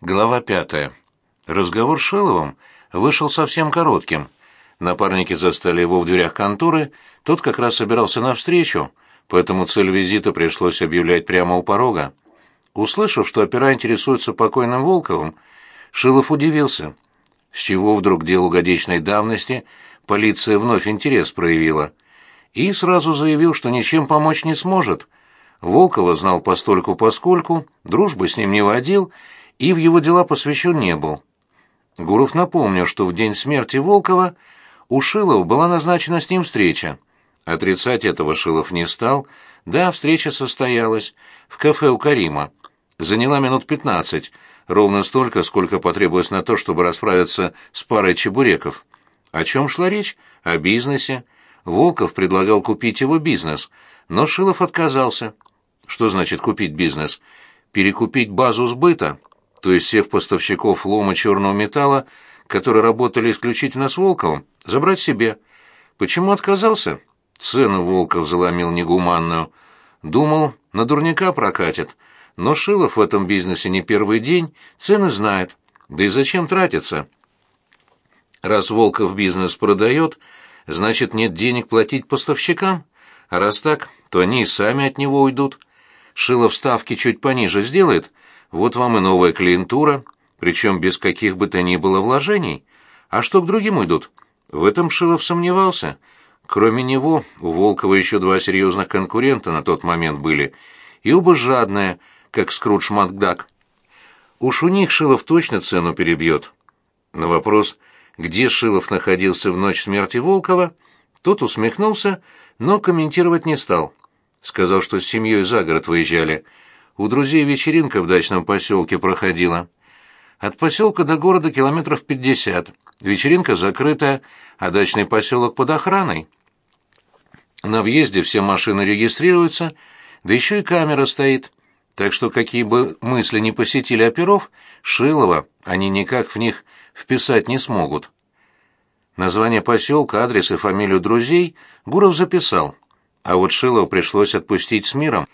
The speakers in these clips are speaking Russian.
Глава пятая. Разговор с Шиловым вышел совсем коротким. Напарники застали его в дверях конторы, тот как раз собирался навстречу, поэтому цель визита пришлось объявлять прямо у порога. Услышав, что опера интересуется покойным Волковым, Шилов удивился. С чего вдруг делу годичной давности полиция вновь интерес проявила? И сразу заявил, что ничем помочь не сможет. Волкова знал постольку-поскольку, дружбы с ним не водил и в его дела посвящен не был. Гуров напомнил, что в день смерти Волкова у Шилова была назначена с ним встреча. Отрицать этого Шилов не стал. Да, встреча состоялась в кафе у Карима. Заняла минут пятнадцать, ровно столько, сколько потребовалось на то, чтобы расправиться с парой чебуреков. О чем шла речь? О бизнесе. Волков предлагал купить его бизнес, но Шилов отказался. Что значит купить бизнес? Перекупить базу сбыта то есть всех поставщиков лома черного металла, которые работали исключительно с Волковым, забрать себе. Почему отказался? Цену Волков заломил негуманную. Думал, на дурняка прокатит. Но Шилов в этом бизнесе не первый день, цены знает. Да и зачем тратиться? Раз Волков бизнес продает, значит, нет денег платить поставщикам. А раз так, то они и сами от него уйдут. Шилов ставки чуть пониже сделает — вот вам и новая клиентура, причем без каких бы то ни было вложений. А что к другим идут? В этом Шилов сомневался. Кроме него, у Волкова еще два серьезных конкурента на тот момент были, и оба жадные, как Скрудж Макдак. Уж у них Шилов точно цену перебьет. На вопрос, где Шилов находился в ночь смерти Волкова, тот усмехнулся, но комментировать не стал. Сказал, что с семьей за город выезжали — у друзей вечеринка в дачном поселке проходила. От поселка до города километров пятьдесят. Вечеринка закрытая, а дачный поселок под охраной. На въезде все машины регистрируются, да еще и камера стоит. Так что какие бы мысли не посетили оперов, Шилова они никак в них вписать не смогут. Название поселка, адрес и фамилию друзей Гуров записал, а вот Шилова пришлось отпустить с миром.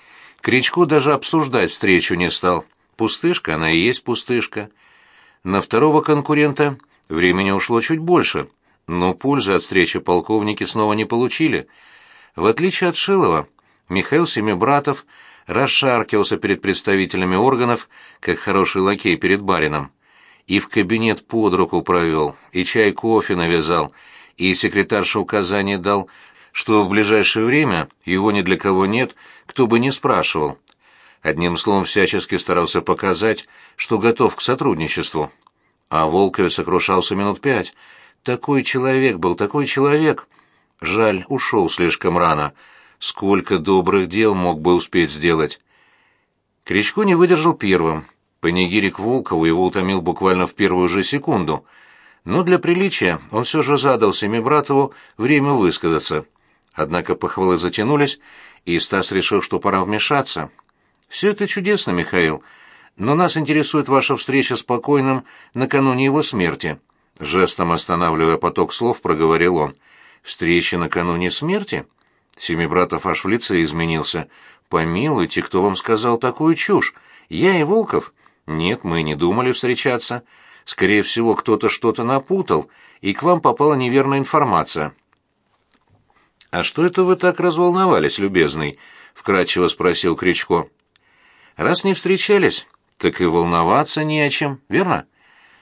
Кричко даже обсуждать встречу не стал. Пустышка она и есть пустышка. На второго конкурента времени ушло чуть больше, но пользы от встречи полковники снова не получили. В отличие от Шилова, Михаил Семибратов расшаркивался перед представителями органов, как хороший лакей перед барином. И в кабинет под руку провел, и чай кофе навязал, и секретарша указание дал, что в ближайшее время его ни для кого нет — кто бы ни спрашивал. Одним словом, всячески старался показать, что готов к сотрудничеству. А Волковец сокрушался минут пять. Такой человек был, такой человек. Жаль, ушел слишком рано. Сколько добрых дел мог бы успеть сделать. Кричко не выдержал первым. Панигирик Волкову его утомил буквально в первую же секунду. Но для приличия он все же задал Семибратову время высказаться. Однако похвалы затянулись, и Стас решил, что пора вмешаться. «Все это чудесно, Михаил, но нас интересует ваша встреча с покойным накануне его смерти». Жестом останавливая поток слов, проговорил он. «Встреча накануне смерти?» Семибратов аж в лице изменился. «Помилуйте, кто вам сказал такую чушь? Я и Волков?» «Нет, мы не думали встречаться. Скорее всего, кто-то что-то напутал, и к вам попала неверная информация». «А что это вы так разволновались, любезный?» — вкратчиво спросил Кричко. «Раз не встречались, так и волноваться не о чем, верно?»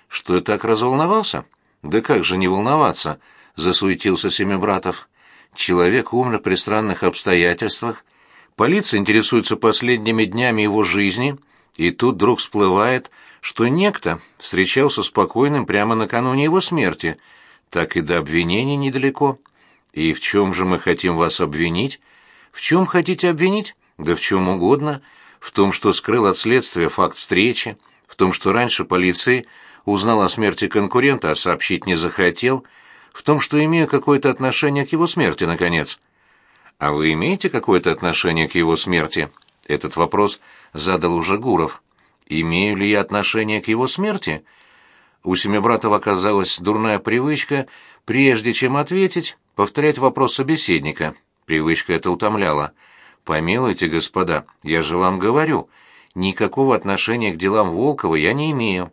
«Что я так разволновался?» «Да как же не волноваться?» — засуетился Семибратов. «Человек умер при странных обстоятельствах. Полиция интересуется последними днями его жизни, и тут вдруг всплывает, что некто встречался спокойным прямо накануне его смерти. Так и до обвинения недалеко». «И в чем же мы хотим вас обвинить?» «В чем хотите обвинить?» «Да в чем угодно. В том, что скрыл от следствия факт встречи, в том, что раньше полиции узнал о смерти конкурента, а сообщить не захотел, в том, что имею какое-то отношение к его смерти, наконец». «А вы имеете какое-то отношение к его смерти?» Этот вопрос задал уже Гуров. «Имею ли я отношение к его смерти?» У Семибратова оказалась дурная привычка, прежде чем ответить, повторять вопрос собеседника. Привычка эта утомляла. «Помилуйте, господа, я же вам говорю, никакого отношения к делам Волкова я не имею».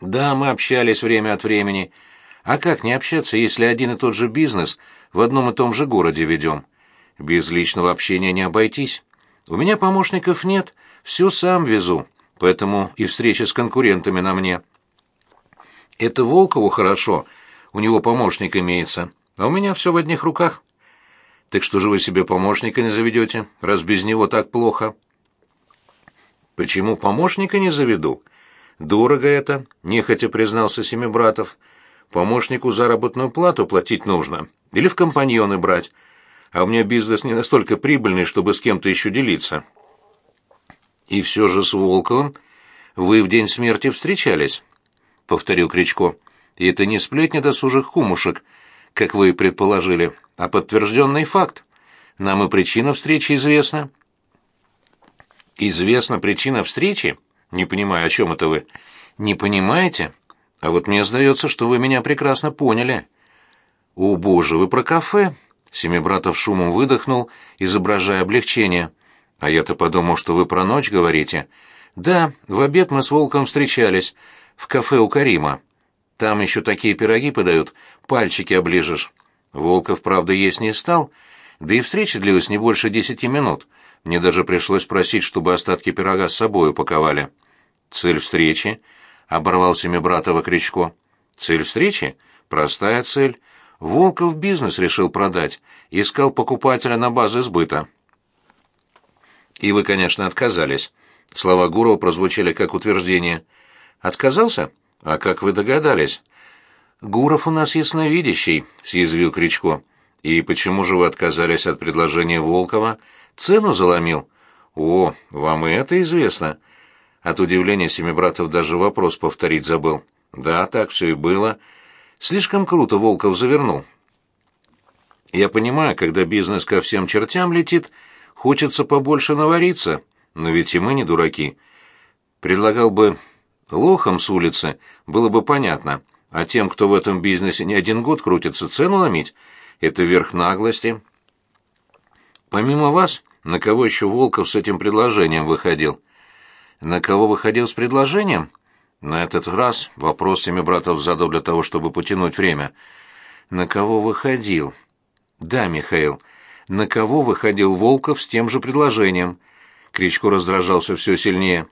«Да, мы общались время от времени. А как не общаться, если один и тот же бизнес в одном и том же городе ведем? Без личного общения не обойтись. У меня помощников нет, все сам везу, поэтому и встреча с конкурентами на мне». «Это Волкову хорошо, у него помощник имеется». А у меня все в одних руках. Так что же вы себе помощника не заведете, раз без него так плохо? Почему помощника не заведу? Дорого это, нехотя признался семи братов. Помощнику заработную плату платить нужно. Или в компаньоны брать. А у меня бизнес не настолько прибыльный, чтобы с кем-то еще делиться. И все же с Волковым вы в день смерти встречались, — повторил Кричко. И это не сплетни досужих кумушек, — как вы предположили, а подтвержденный факт. Нам и причина встречи известна». «Известна причина встречи? Не понимаю, о чем это вы?» «Не понимаете? А вот мне сдается, что вы меня прекрасно поняли». «О, боже, вы про кафе?» Семи братов шумом выдохнул, изображая облегчение. «А я-то подумал, что вы про ночь говорите». «Да, в обед мы с Волком встречались. В кафе у Карима. Там еще такие пироги подают, пальчики оближешь. Волков, правда, есть не стал, да и встреча длилась не больше десяти минут. Мне даже пришлось просить, чтобы остатки пирога с собой упаковали. Цель встречи? Оборвал Семибратова Кричко. Цель встречи? Простая цель. Волков бизнес решил продать, искал покупателя на базе сбыта. И вы, конечно, отказались. Слова Гурова прозвучали как утверждение. Отказался? «А как вы догадались?» «Гуров у нас ясновидящий», — съязвил Кричко. «И почему же вы отказались от предложения Волкова? Цену заломил?» «О, вам и это известно». От удивления семи братов даже вопрос повторить забыл. «Да, так все и было. Слишком круто Волков завернул». «Я понимаю, когда бизнес ко всем чертям летит, хочется побольше навариться, но ведь и мы не дураки. Предлагал бы Лохам с улицы было бы понятно, а тем, кто в этом бизнесе не один год крутится, цену ломить — это верх наглости. Помимо вас, на кого еще Волков с этим предложением выходил? На кого выходил с предложением? На этот раз вопрос Семибратов задал для того, чтобы потянуть время. На кого выходил? Да, Михаил, на кого выходил Волков с тем же предложением? Кричко раздражался все сильнее.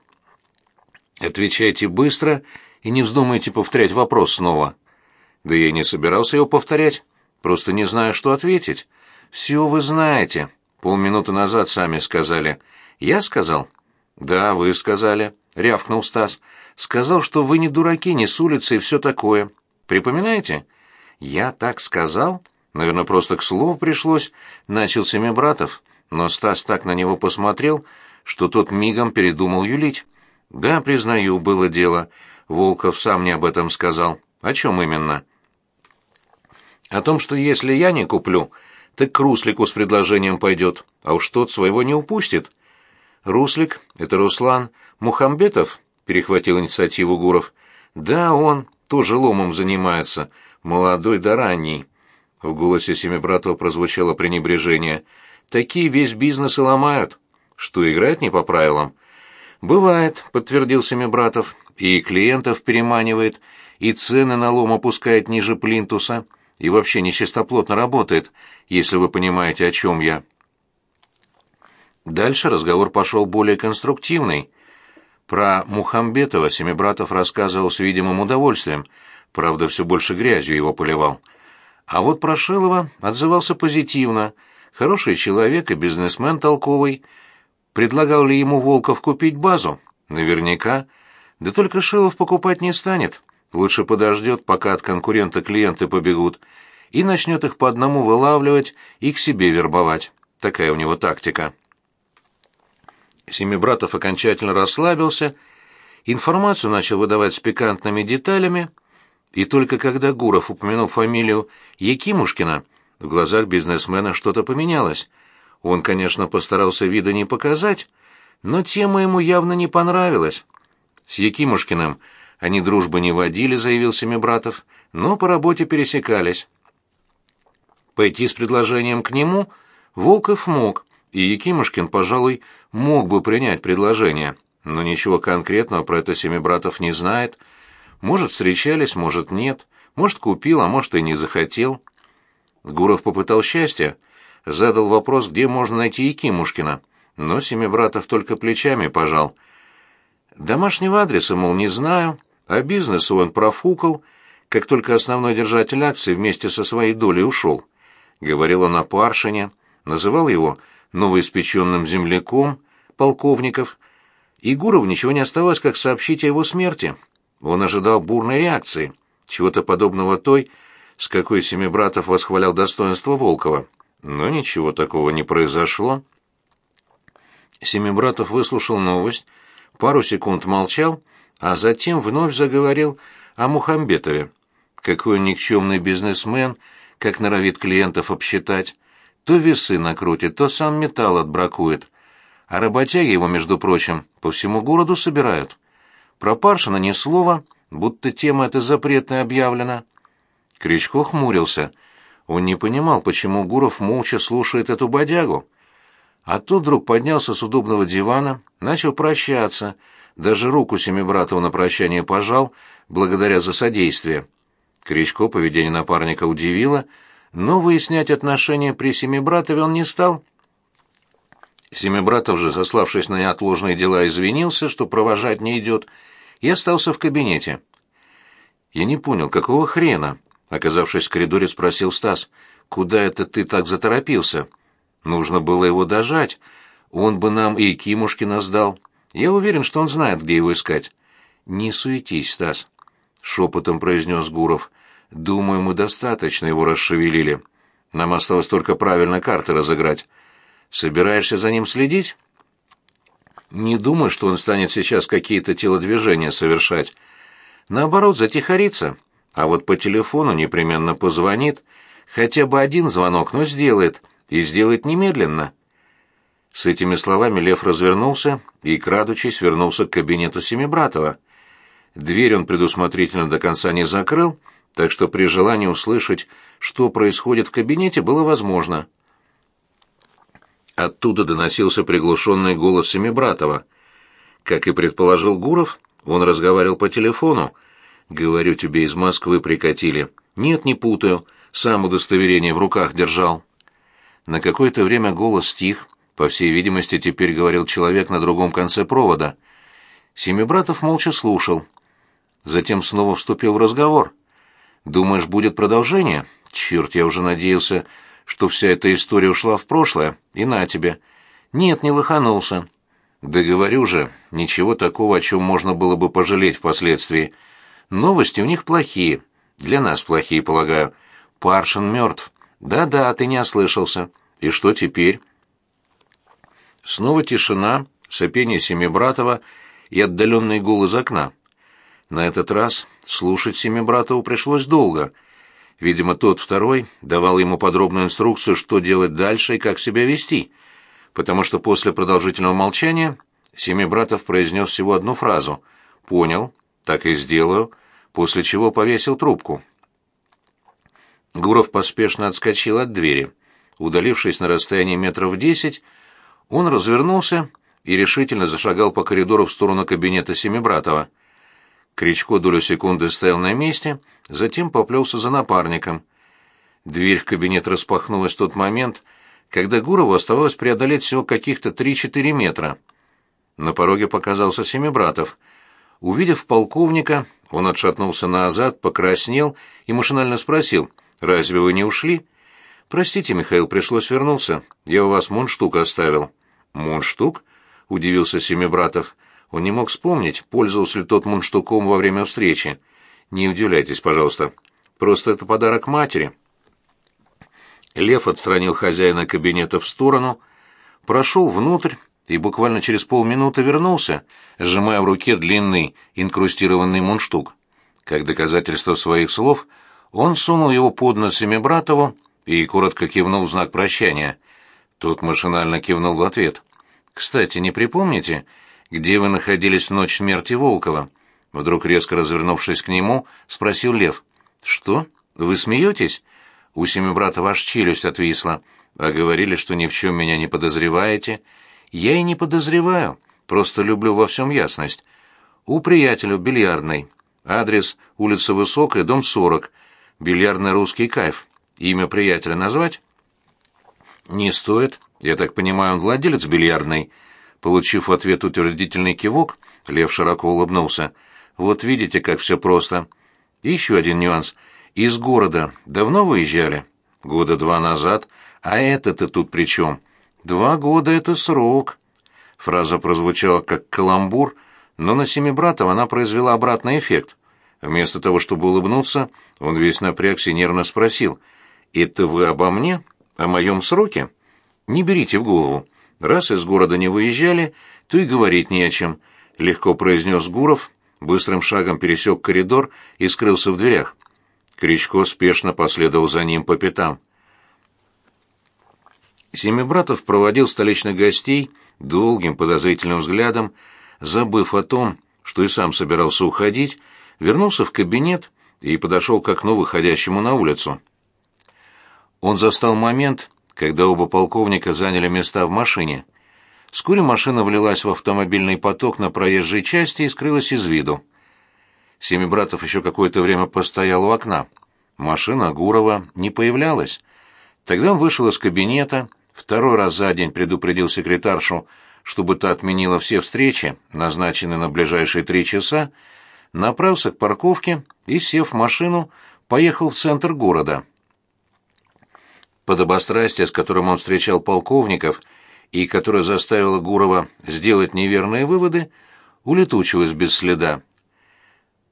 Отвечайте быстро и не вздумайте повторять вопрос снова. Да я и не собирался его повторять, просто не знаю, что ответить. Все вы знаете. Полминуты назад сами сказали. Я сказал? Да, вы сказали, рявкнул Стас. Сказал, что вы не дураки, не с улицы и все такое. Припоминаете? Я так сказал? Наверное, просто к слову пришлось. Начал Семибратов, но Стас так на него посмотрел, что тот мигом передумал юлить. Да, признаю, было дело. Волков сам мне об этом сказал. О чем именно? О том, что если я не куплю, так к Руслику с предложением пойдет, а уж тот своего не упустит. Руслик — это Руслан Мухамбетов, перехватил инициативу Гуров. Да, он тоже ломом занимается, молодой да ранний. В голосе семи братов прозвучало пренебрежение. Такие весь бизнес и ломают. Что играет не по правилам, Бывает, подтвердил Семибратов, и клиентов переманивает, и цены на лом опускает ниже плинтуса, и вообще нечистоплотно работает, если вы понимаете, о чем я. Дальше разговор пошел более конструктивный. Про Мухамбетова Семибратов рассказывал с видимым удовольствием, правда, все больше грязью его поливал. А вот про Шилова отзывался позитивно. Хороший человек и бизнесмен толковый — Предлагал ли ему Волков купить базу? Наверняка. Да только Шилов покупать не станет. Лучше подождет, пока от конкурента клиенты побегут, и начнет их по одному вылавливать и к себе вербовать. Такая у него тактика. Семибратов окончательно расслабился, информацию начал выдавать с пикантными деталями, и только когда Гуров упомянул фамилию Якимушкина, в глазах бизнесмена что-то поменялось — он, конечно, постарался вида не показать, но тема ему явно не понравилась. С Якимушкиным они дружбы не водили, заявил Семибратов, но по работе пересекались. Пойти с предложением к нему Волков мог, и Якимушкин, пожалуй, мог бы принять предложение, но ничего конкретного про это Семибратов не знает. Может, встречались, может, нет, может, купил, а может, и не захотел. Гуров попытал счастья, задал вопрос, где можно найти Якимушкина, но семи братов только плечами пожал. Домашнего адреса, мол, не знаю, а бизнес он профукал, как только основной держатель акций вместе со своей долей ушел. Говорил он о Паршине, называл его новоиспеченным земляком, полковников, и Гуров ничего не оставалось, как сообщить о его смерти. Он ожидал бурной реакции, чего-то подобного той, с какой семи братов восхвалял достоинство Волкова но ничего такого не произошло. Семибратов выслушал новость, пару секунд молчал, а затем вновь заговорил о Мухамбетове. Какой никчемный бизнесмен, как норовит клиентов обсчитать. То весы накрутит, то сам металл отбракует. А работяги его, между прочим, по всему городу собирают. Про Паршина ни слова, будто тема эта запретная объявлена. Кричко хмурился. Он не понимал, почему Гуров молча слушает эту бодягу. А тут вдруг поднялся с удобного дивана, начал прощаться, даже руку Семибратову на прощание пожал, благодаря за содействие. Кричко поведение напарника удивило, но выяснять отношения при Семибратове он не стал. Семибратов же, сославшись на неотложные дела, извинился, что провожать не идет, и остался в кабинете. Я не понял, какого хрена? Оказавшись в коридоре, спросил Стас, «Куда это ты так заторопился?» «Нужно было его дожать. Он бы нам и Кимушкина сдал. Я уверен, что он знает, где его искать». «Не суетись, Стас», — шепотом произнес Гуров. «Думаю, мы достаточно его расшевелили. Нам осталось только правильно карты разыграть. Собираешься за ним следить?» «Не думаю, что он станет сейчас какие-то телодвижения совершать. Наоборот, затихариться." А вот по телефону непременно позвонит, хотя бы один звонок, но сделает, и сделает немедленно. С этими словами Лев развернулся и, крадучись, вернулся к кабинету Семибратова. Дверь он предусмотрительно до конца не закрыл, так что при желании услышать, что происходит в кабинете, было возможно. Оттуда доносился приглушенный голос Семибратова. Как и предположил Гуров, он разговаривал по телефону, Говорю тебе, из Москвы прикатили. Нет, не путаю. Сам удостоверение в руках держал. На какое-то время голос стих. По всей видимости, теперь говорил человек на другом конце провода. Семибратов молча слушал. Затем снова вступил в разговор. «Думаешь, будет продолжение? Черт, я уже надеялся, что вся эта история ушла в прошлое, и на тебе. Нет, не лоханулся. Да говорю же, ничего такого, о чем можно было бы пожалеть впоследствии. Новости у них плохие. Для нас плохие, полагаю. Паршин мертв. Да-да, ты не ослышался. И что теперь? Снова тишина, сопение Семибратова и отдаленный гул из окна. На этот раз слушать Семибратову пришлось долго. Видимо, тот второй давал ему подробную инструкцию, что делать дальше и как себя вести, потому что после продолжительного молчания Семибратов произнес всего одну фразу «Понял, так и сделаю», после чего повесил трубку. Гуров поспешно отскочил от двери. Удалившись на расстоянии метров десять, он развернулся и решительно зашагал по коридору в сторону кабинета Семибратова. Кричко долю секунды стоял на месте, затем поплелся за напарником. Дверь в кабинет распахнулась в тот момент, когда Гурову оставалось преодолеть всего каких-то три-четыре метра. На пороге показался Семибратов — Увидев полковника, он отшатнулся назад, покраснел и машинально спросил, «Разве вы не ушли?» «Простите, Михаил, пришлось вернуться. Я у вас мундштук оставил». «Мундштук?» — удивился Семибратов. Он не мог вспомнить, пользовался ли тот мундштуком во время встречи. «Не удивляйтесь, пожалуйста. Просто это подарок матери». Лев отстранил хозяина кабинета в сторону, прошел внутрь и буквально через полминуты вернулся, сжимая в руке длинный инкрустированный мундштук. Как доказательство своих слов, он сунул его под нос Семибратову и коротко кивнул в знак прощания. Тот машинально кивнул в ответ. «Кстати, не припомните, где вы находились в ночь смерти Волкова?» Вдруг резко развернувшись к нему, спросил Лев. «Что? Вы смеетесь?» У Семибратова аж челюсть отвисла. «А говорили, что ни в чем меня не подозреваете». Я и не подозреваю, просто люблю во всем ясность. У приятеля бильярдный. Адрес улица Высокая, дом 40. Бильярдный русский кайф. Имя приятеля назвать? Не стоит. Я так понимаю, он владелец бильярдной. Получив в ответ утвердительный кивок, Лев широко улыбнулся. Вот видите, как все просто. Еще один нюанс. Из города давно выезжали? Года два назад. А это-то тут при чем? Два года — это срок. Фраза прозвучала как каламбур, но на семи братов она произвела обратный эффект. Вместо того, чтобы улыбнуться, он весь напрягся и нервно спросил. «Это вы обо мне? О моем сроке?» «Не берите в голову. Раз из города не выезжали, то и говорить не о чем», — легко произнес Гуров, быстрым шагом пересек коридор и скрылся в дверях. Кричко спешно последовал за ним по пятам. Семибратов проводил столичных гостей долгим подозрительным взглядом, забыв о том, что и сам собирался уходить, вернулся в кабинет и подошел к окну, выходящему на улицу. Он застал момент, когда оба полковника заняли места в машине. Вскоре машина влилась в автомобильный поток на проезжей части и скрылась из виду. Семибратов еще какое-то время постоял у окна. Машина Гурова не появлялась. Тогда он вышел из кабинета, Второй раз за день предупредил секретаршу, чтобы та отменила все встречи, назначенные на ближайшие три часа, направился к парковке и, сев в машину, поехал в центр города. Подобострастие, с которым он встречал полковников и которое заставило Гурова сделать неверные выводы, улетучилось без следа.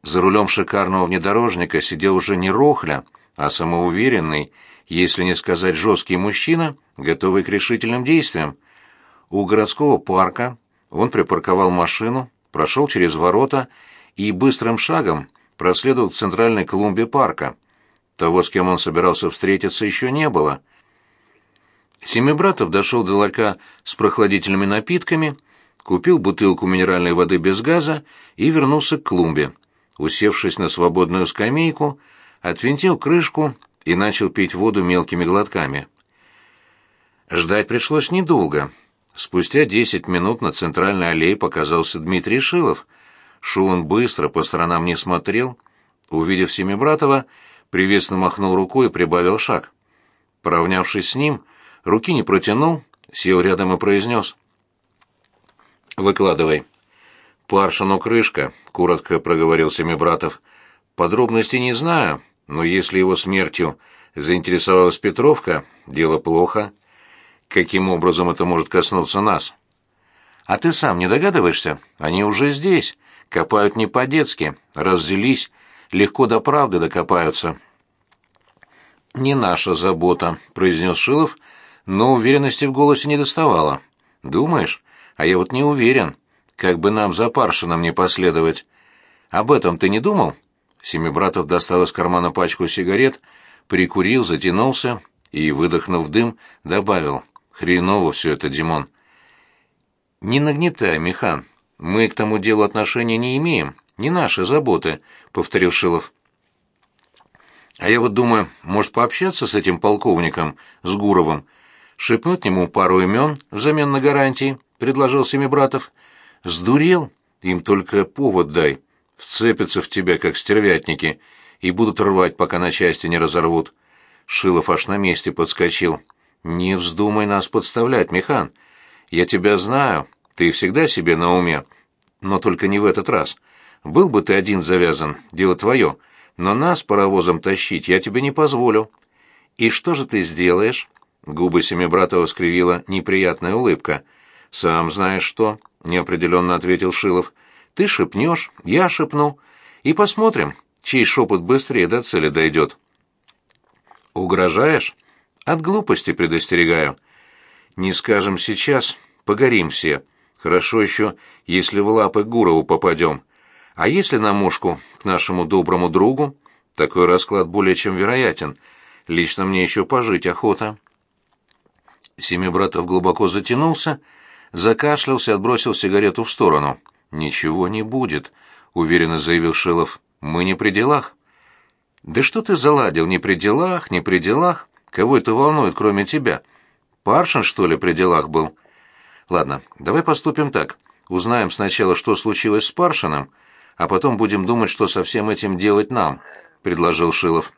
За рулем шикарного внедорожника сидел уже не Рохля, а самоуверенный, если не сказать жесткий мужчина, готовый к решительным действиям. У городского парка он припарковал машину, прошел через ворота и быстрым шагом проследовал к центральной клумбе парка. Того, с кем он собирался встретиться, еще не было. Семибратов дошел до ларька с прохладительными напитками, купил бутылку минеральной воды без газа и вернулся к клумбе. Усевшись на свободную скамейку, отвинтил крышку и начал пить воду мелкими глотками. Ждать пришлось недолго. Спустя десять минут на центральной аллее показался Дмитрий Шилов. Шел он быстро по сторонам не смотрел. Увидев Семибратова, приветственно махнул рукой и прибавил шаг. Поравнявшись с ним, руки не протянул, сел рядом и произнес. «Выкладывай». «Паршину крышка», — коротко проговорил Семибратов. «Подробностей не знаю, но если его смертью заинтересовалась Петровка, дело плохо. Каким образом это может коснуться нас? А ты сам не догадываешься? Они уже здесь, копают не по-детски, разделись, легко до правды докопаются. Не наша забота, произнес Шилов, но уверенности в голосе не доставало. Думаешь? А я вот не уверен, как бы нам за Паршином не последовать. Об этом ты не думал? — Семибратов достал из кармана пачку сигарет, прикурил, затянулся и, выдохнув дым, добавил. «Хреново все это, Димон». «Не нагнетай, Михан. Мы к тому делу отношения не имеем. Не наши заботы», — повторил Шилов. «А я вот думаю, может, пообщаться с этим полковником, с Гуровым? Шепнуть ему пару имен взамен на гарантии», — предложил Семибратов. «Сдурел? Им только повод дай» вцепятся в тебя, как стервятники, и будут рвать, пока на части не разорвут». Шилов аж на месте подскочил. «Не вздумай нас подставлять, Михан. Я тебя знаю, ты всегда себе на уме, но только не в этот раз. Был бы ты один завязан, дело твое, но нас паровозом тащить я тебе не позволю». «И что же ты сделаешь?» Губы Семибратова скривила неприятная улыбка. «Сам знаешь что», — неопределенно ответил Шилов. Ты шепнешь, я шепну, и посмотрим, чей шепот быстрее до цели дойдет. Угрожаешь? От глупости предостерегаю. Не скажем сейчас, погорим все. Хорошо еще, если в лапы Гурову попадем. А если на мушку к нашему доброму другу? Такой расклад более чем вероятен. Лично мне еще пожить охота. Семи братов глубоко затянулся, закашлялся, отбросил сигарету в сторону. «Ничего не будет», — уверенно заявил Шилов. «Мы не при делах». «Да что ты заладил? Не при делах, не при делах. Кого это волнует, кроме тебя? Паршин, что ли, при делах был?» «Ладно, давай поступим так. Узнаем сначала, что случилось с Паршином, а потом будем думать, что со всем этим делать нам», — предложил Шилов.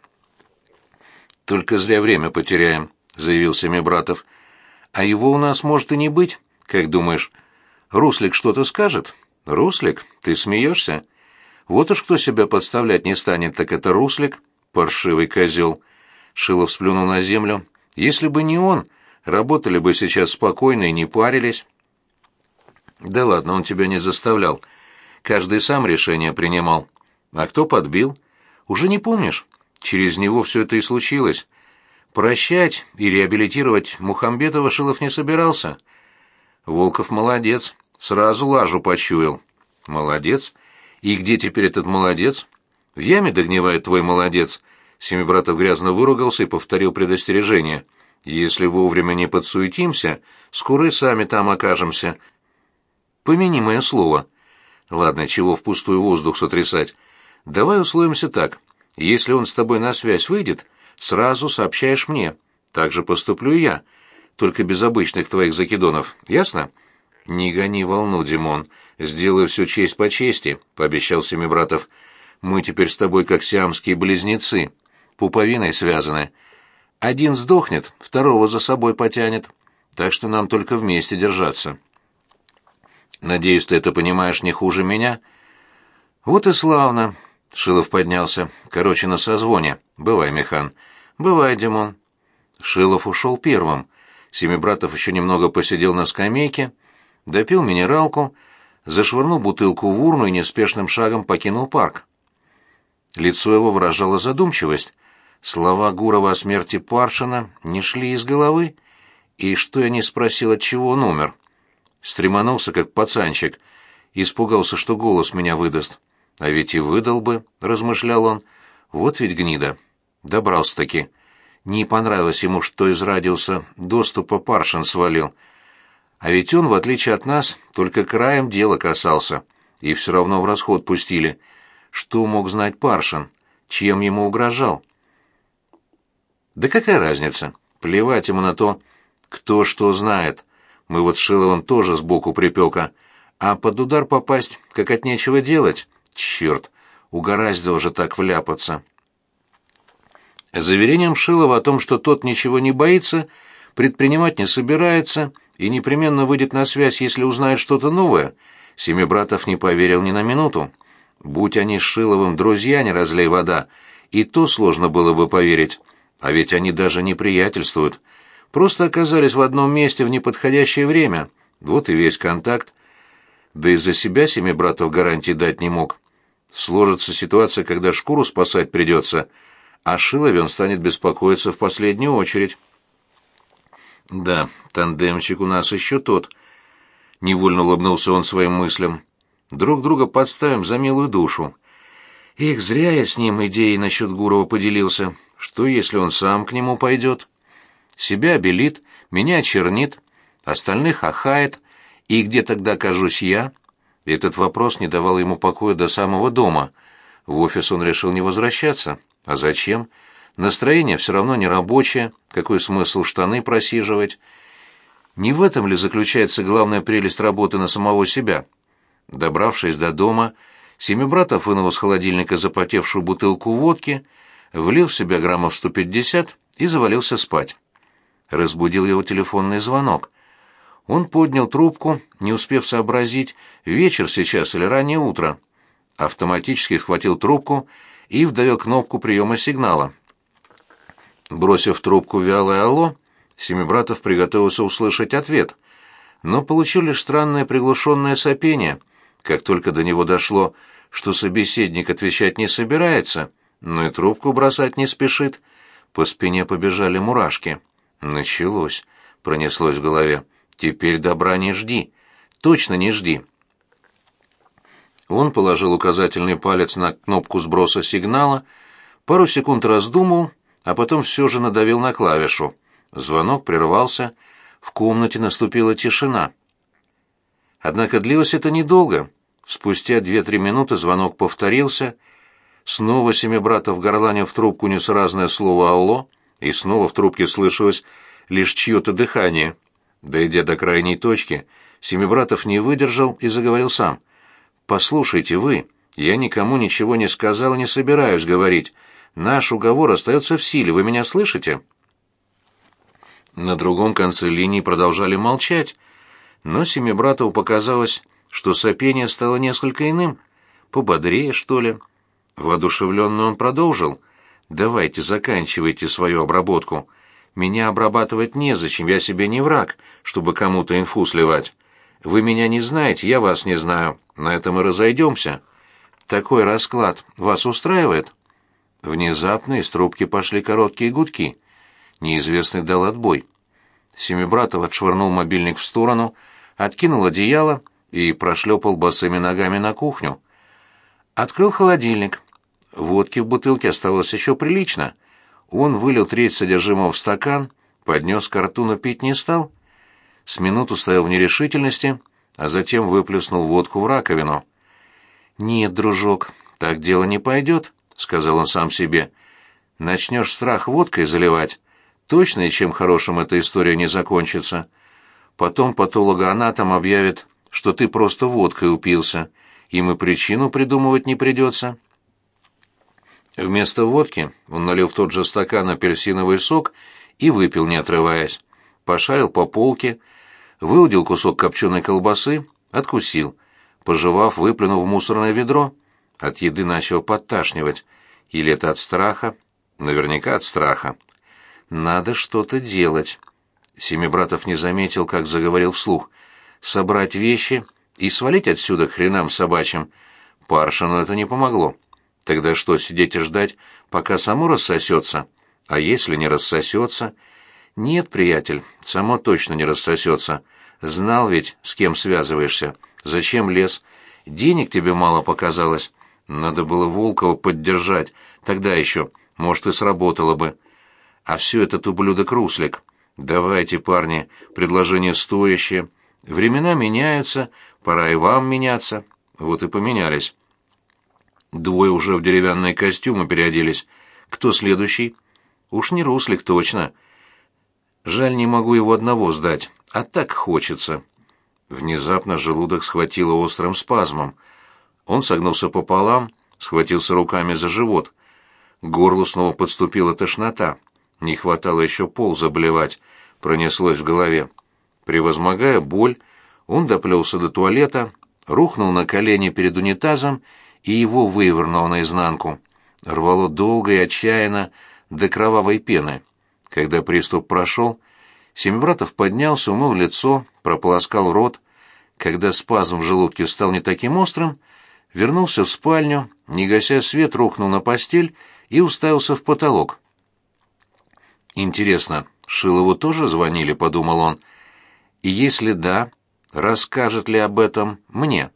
«Только зря время потеряем», — заявил Семибратов. «А его у нас может и не быть, как думаешь? Руслик что-то скажет?» «Руслик, ты смеешься? Вот уж кто себя подставлять не станет, так это Руслик, паршивый козел». Шилов сплюнул на землю. «Если бы не он, работали бы сейчас спокойно и не парились». «Да ладно, он тебя не заставлял. Каждый сам решение принимал. А кто подбил? Уже не помнишь? Через него все это и случилось. Прощать и реабилитировать Мухамбетова Шилов не собирался». «Волков молодец. Сразу лажу почуял. Молодец. И где теперь этот молодец? В яме догнивает твой молодец. Семибратов грязно выругался и повторил предостережение. Если вовремя не подсуетимся, скоро и сами там окажемся. Помянимое слово. Ладно, чего в пустую воздух сотрясать. Давай условимся так. Если он с тобой на связь выйдет, сразу сообщаешь мне. Так же поступлю и я. Только без обычных твоих закидонов. Ясно? «Не гони волну, Димон. Сделаю все честь по чести», — пообещал Семибратов. «Мы теперь с тобой как сиамские близнецы, пуповиной связаны. Один сдохнет, второго за собой потянет. Так что нам только вместе держаться». «Надеюсь, ты это понимаешь не хуже меня?» «Вот и славно», — Шилов поднялся. «Короче, на созвоне. Бывай, Механ». «Бывай, Димон». Шилов ушел первым. Семибратов еще немного посидел на скамейке, — допил минералку, зашвырнул бутылку в урну и неспешным шагом покинул парк. Лицо его выражало задумчивость. Слова Гурова о смерти Паршина не шли из головы, и что я не спросил, от чего он умер. Стремонулся как пацанчик, испугался, что голос меня выдаст. А ведь и выдал бы, размышлял он. Вот ведь гнида. Добрался-таки. Не понравилось ему, что из радиуса доступа Паршин свалил — а ведь он, в отличие от нас, только краем дела касался, и все равно в расход пустили. Что мог знать Паршин? Чем ему угрожал? Да какая разница? Плевать ему на то, кто что знает. Мы вот с Шиловым тоже сбоку припека. А под удар попасть, как от нечего делать? Черт, угораздило же так вляпаться. Заверением Шилова о том, что тот ничего не боится, предпринимать не собирается, и непременно выйдет на связь, если узнает что-то новое. Семибратов не поверил ни на минуту. Будь они с Шиловым друзья, не разлей вода, и то сложно было бы поверить. А ведь они даже не приятельствуют. Просто оказались в одном месте в неподходящее время. Вот и весь контакт. Да и за себя Семибратов гарантии дать не мог. Сложится ситуация, когда шкуру спасать придется, а Шилове он станет беспокоиться в последнюю очередь». Да, тандемчик у нас еще тот. Невольно улыбнулся он своим мыслям. Друг друга подставим за милую душу. Их зря я с ним идеей насчет Гурова поделился. Что, если он сам к нему пойдет? Себя обелит, меня чернит, остальных ахает. И где тогда окажусь я? Этот вопрос не давал ему покоя до самого дома. В офис он решил не возвращаться. А зачем? — Настроение все равно не рабочее, какой смысл штаны просиживать? Не в этом ли заключается главная прелесть работы на самого себя? Добравшись до дома, Семибратов вынул из холодильника запотевшую бутылку водки, влил в себя граммов 150 и завалился спать. Разбудил его телефонный звонок. Он поднял трубку, не успев сообразить, вечер сейчас или раннее утро. Автоматически схватил трубку и вдавил кнопку приема сигнала. Бросив трубку вялое «Алло», Семибратов приготовился услышать ответ, но получил лишь странное приглушенное сопение, как только до него дошло, что собеседник отвечать не собирается, но и трубку бросать не спешит. По спине побежали мурашки. Началось, пронеслось в голове. Теперь добра не жди. Точно не жди. Он положил указательный палец на кнопку сброса сигнала, пару секунд раздумал а потом все же надавил на клавишу. Звонок прервался, в комнате наступила тишина. Однако длилось это недолго. Спустя две-три минуты звонок повторился. Снова семи братов горланил в трубку несразное слово «Алло», и снова в трубке слышалось лишь чье-то дыхание. Дойдя до крайней точки, Семибратов не выдержал и заговорил сам. «Послушайте вы, я никому ничего не сказал и не собираюсь говорить. Наш уговор остается в силе, вы меня слышите?» На другом конце линии продолжали молчать, но Семибратову показалось, что сопение стало несколько иным, пободрее, что ли. Воодушевленно он продолжил. «Давайте заканчивайте свою обработку. Меня обрабатывать незачем, я себе не враг, чтобы кому-то инфу сливать. Вы меня не знаете, я вас не знаю. На этом и разойдемся. Такой расклад вас устраивает?» Внезапно из трубки пошли короткие гудки. Неизвестный дал отбой. Семибратов отшвырнул мобильник в сторону, откинул одеяло и прошлепал босыми ногами на кухню. Открыл холодильник. Водки в бутылке осталось еще прилично. Он вылил треть содержимого в стакан, поднес к рту, но пить не стал. С минуту стоял в нерешительности, а затем выплеснул водку в раковину. «Нет, дружок, так дело не пойдет. — сказал он сам себе. «Начнешь страх водкой заливать, точно и чем хорошим эта история не закончится. Потом патологоанатом объявит, что ты просто водкой упился, им и причину придумывать не придется». Вместо водки он налил в тот же стакан апельсиновый сок и выпил, не отрываясь. Пошарил по полке, выудил кусок копченой колбасы, откусил. Пожевав, выплюнул в мусорное ведро. От еды начал подташнивать. Или это от страха? Наверняка от страха. Надо что-то делать. Семибратов не заметил, как заговорил вслух. Собрать вещи и свалить отсюда хренам собачьим. Паршину это не помогло. Тогда что, сидеть и ждать, пока само рассосется? А если не рассосется? Нет, приятель, само точно не рассосется. Знал ведь, с кем связываешься. Зачем лез? Денег тебе мало показалось. Надо было Волкова поддержать, тогда еще, может, и сработало бы. А все этот ублюдок-руслик. Давайте, парни, предложение стоящее. Времена меняются, пора и вам меняться. Вот и поменялись. Двое уже в деревянные костюмы переоделись. Кто следующий? Уж не Руслик точно. Жаль, не могу его одного сдать, а так хочется. Внезапно желудок схватило острым спазмом — он согнулся пополам, схватился руками за живот. К горлу снова подступила тошнота. Не хватало еще пол заблевать, пронеслось в голове. Превозмогая боль, он доплелся до туалета, рухнул на колени перед унитазом и его вывернуло наизнанку. Рвало долго и отчаянно до кровавой пены. Когда приступ прошел, Семибратов поднялся, умыл лицо, прополоскал рот. Когда спазм в желудке стал не таким острым, вернулся в спальню, не гася свет, рухнул на постель и уставился в потолок. «Интересно, Шилову тоже звонили?» — подумал он. «И если да, расскажет ли об этом мне?»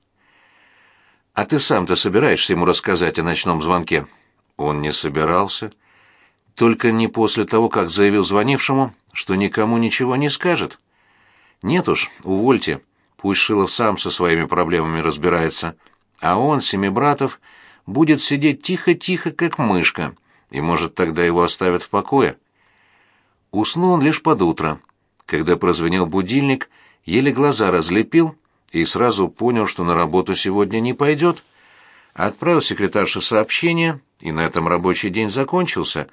«А ты сам-то собираешься ему рассказать о ночном звонке?» Он не собирался. Только не после того, как заявил звонившему, что никому ничего не скажет. «Нет уж, увольте. Пусть Шилов сам со своими проблемами разбирается». А он, Семибратов, будет сидеть тихо-тихо, как мышка, и, может, тогда его оставят в покое. Уснул он лишь под утро. Когда прозвенел будильник, еле глаза разлепил и сразу понял, что на работу сегодня не пойдет. Отправил секретарше сообщение, и на этом рабочий день закончился.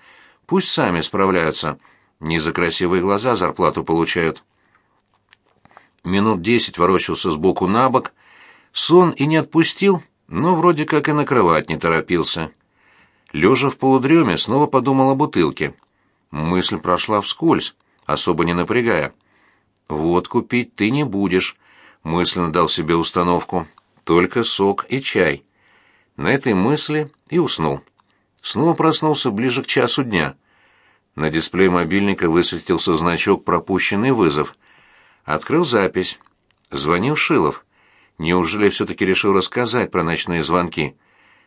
Пусть сами справляются. Не за красивые глаза зарплату получают. Минут десять ворочался сбоку на бок, Сон и не отпустил, но вроде как и на кровать не торопился. Лежа в полудреме, снова подумал о бутылке. Мысль прошла вскользь, особо не напрягая. «Вот купить ты не будешь», — мысленно дал себе установку. «Только сок и чай». На этой мысли и уснул. Снова проснулся ближе к часу дня. На дисплее мобильника высветился значок «Пропущенный вызов». Открыл запись. Звонил Шилов. Неужели все-таки решил рассказать про ночные звонки?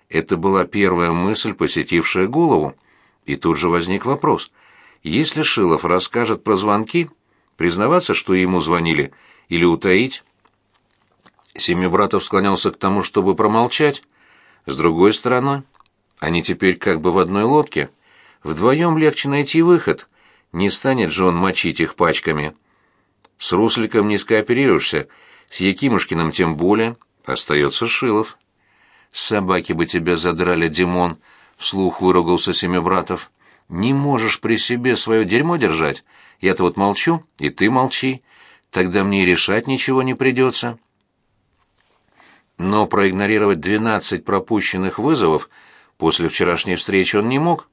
Это была первая мысль, посетившая голову. И тут же возник вопрос. Если Шилов расскажет про звонки, признаваться, что ему звонили, или утаить? Семибратов склонялся к тому, чтобы промолчать. С другой стороны, они теперь как бы в одной лодке. Вдвоем легче найти выход. Не станет же он мочить их пачками. С Русликом не скооперируешься, с Якимушкиным тем более остается Шилов. «Собаки бы тебя задрали, Димон!» — вслух выругался Семибратов. «Не можешь при себе свое дерьмо держать. Я-то вот молчу, и ты молчи. Тогда мне и решать ничего не придется». Но проигнорировать двенадцать пропущенных вызовов после вчерашней встречи он не мог.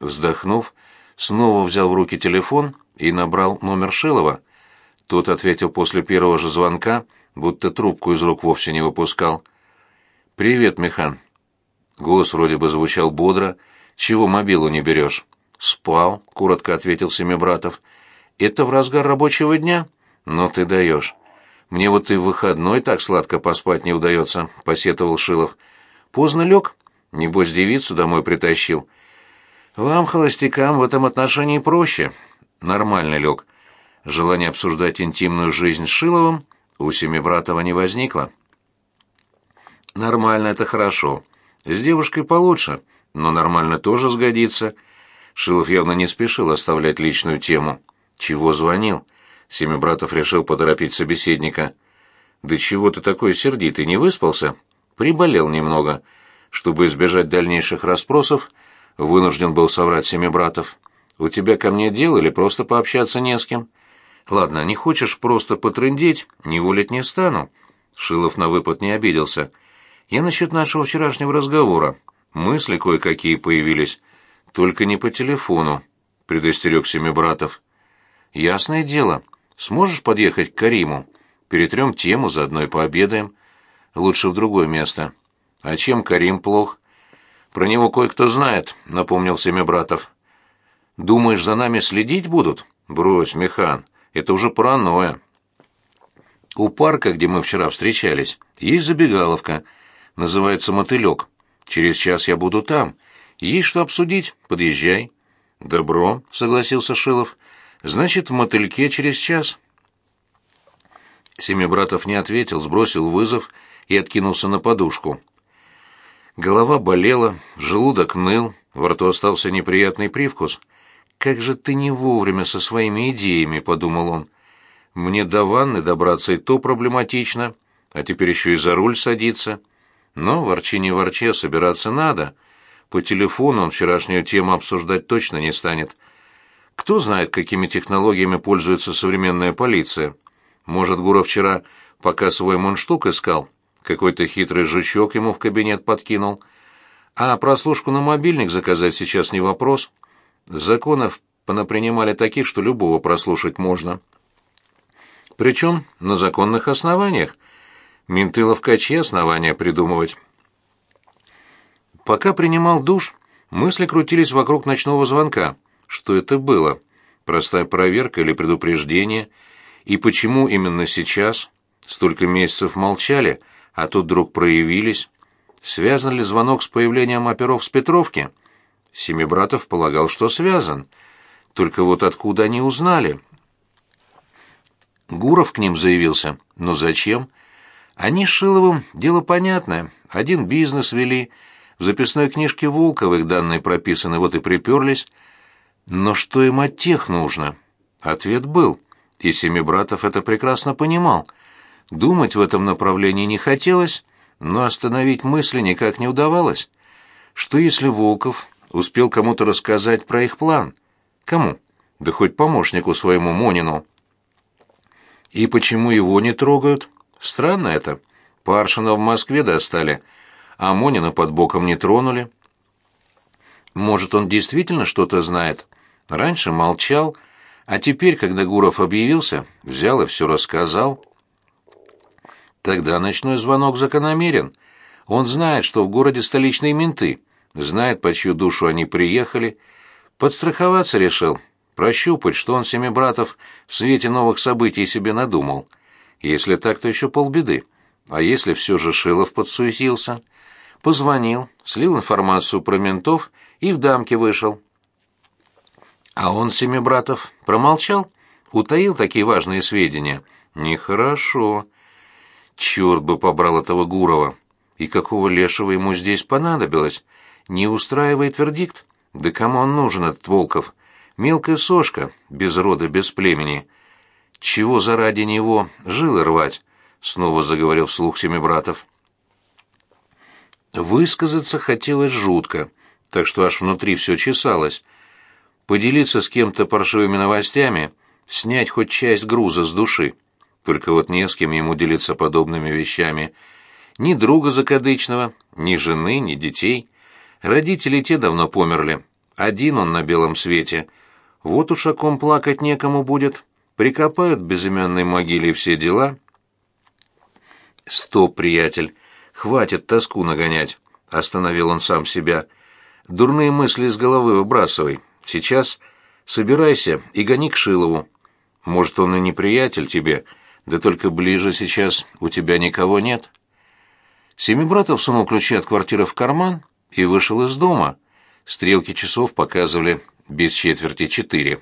Вздохнув, снова взял в руки телефон и набрал номер Шилова. Тот ответил после первого же звонка — будто трубку из рук вовсе не выпускал. «Привет, Михан». Голос вроде бы звучал бодро. «Чего мобилу не берешь?» «Спал», — коротко ответил Семибратов. «Это в разгар рабочего дня?» «Но ты даешь». «Мне вот и в выходной так сладко поспать не удается», — посетовал Шилов. «Поздно лег? Небось, девицу домой притащил». «Вам, холостякам, в этом отношении проще». «Нормально лег». Желание обсуждать интимную жизнь с Шиловым — у Семибратова не возникло. Нормально это хорошо. С девушкой получше, но нормально тоже сгодится. Шилов явно не спешил оставлять личную тему. Чего звонил? Семибратов решил поторопить собеседника. «Да чего ты такой сердитый, не выспался?» «Приболел немного». Чтобы избежать дальнейших расспросов, вынужден был соврать Семибратов. «У тебя ко мне дело или просто пообщаться не с кем?» Ладно, не хочешь просто потрындеть, не волить не стану. Шилов на выпад не обиделся. Я насчет нашего вчерашнего разговора. Мысли кое-какие появились. Только не по телефону, предостерег Семибратов. Ясное дело. Сможешь подъехать к Кариму? Перетрем тему, заодно и пообедаем. Лучше в другое место. А чем Карим плох? Про него кое-кто знает, напомнил Семибратов. Думаешь, за нами следить будут? Брось, механ это уже паранойя. У парка, где мы вчера встречались, есть забегаловка. Называется «Мотылек». Через час я буду там. Есть что обсудить, подъезжай. Добро, согласился Шилов. Значит, в мотыльке через час. Семи братов не ответил, сбросил вызов и откинулся на подушку. Голова болела, желудок ныл, во рту остался неприятный привкус — «Как же ты не вовремя со своими идеями», — подумал он. «Мне до ванны добраться и то проблематично, а теперь еще и за руль садиться. Но ворчи не ворче, а собираться надо. По телефону он вчерашнюю тему обсуждать точно не станет. Кто знает, какими технологиями пользуется современная полиция? Может, Гура вчера, пока свой мундштук искал, какой-то хитрый жучок ему в кабинет подкинул. А прослушку на мобильник заказать сейчас не вопрос». Законов понапринимали таких, что любого прослушать можно. Причем на законных основаниях. Менты ловкачи основания придумывать. Пока принимал душ, мысли крутились вокруг ночного звонка. Что это было? Простая проверка или предупреждение? И почему именно сейчас? Столько месяцев молчали, а тут вдруг проявились. Связан ли звонок с появлением оперов с Петровки? — Семибратов полагал, что связан. Только вот откуда они узнали? Гуров к ним заявился. Но зачем? Они с Шиловым дело понятное. Один бизнес вели. В записной книжке Волковых данные прописаны, вот и приперлись. Но что им от тех нужно? Ответ был. И Семибратов это прекрасно понимал. Думать в этом направлении не хотелось, но остановить мысли никак не удавалось. Что если Волков успел кому-то рассказать про их план. Кому? Да хоть помощнику своему Монину. И почему его не трогают? Странно это. Паршина в Москве достали, а Монина под боком не тронули. Может, он действительно что-то знает? Раньше молчал, а теперь, когда Гуров объявился, взял и все рассказал. Тогда ночной звонок закономерен. Он знает, что в городе столичные менты — знает, по чью душу они приехали. Подстраховаться решил, прощупать, что он семи братов в свете новых событий себе надумал. Если так, то еще полбеды. А если все же Шилов подсуетился? Позвонил, слил информацию про ментов и в дамке вышел. А он семи братов промолчал, утаил такие важные сведения. Нехорошо. Черт бы побрал этого Гурова. И какого лешего ему здесь понадобилось? Не устраивает вердикт? Да кому он нужен, этот Волков? Мелкая сошка, без рода, без племени. Чего заради него жилы рвать? Снова заговорил вслух Семибратов. Высказаться хотелось жутко, так что аж внутри все чесалось. Поделиться с кем-то паршивыми новостями, снять хоть часть груза с души. Только вот не с кем ему делиться подобными вещами. Ни друга закадычного, ни жены, ни детей — Родители те давно померли. Один он на белом свете. Вот уж ушаком плакать некому будет. Прикопают в безымянной могиле все дела. «Стоп, приятель! Хватит тоску нагонять!» — остановил он сам себя. «Дурные мысли из головы выбрасывай. Сейчас собирайся и гони к Шилову. Может, он и неприятель тебе, да только ближе сейчас у тебя никого нет». Семибратов сунул ключи от квартиры в карман — и вышел из дома. Стрелки часов показывали без четверти четыре.